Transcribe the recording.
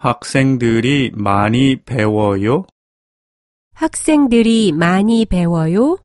학생들이 많이 배워요? 학생들이 많이 배워요?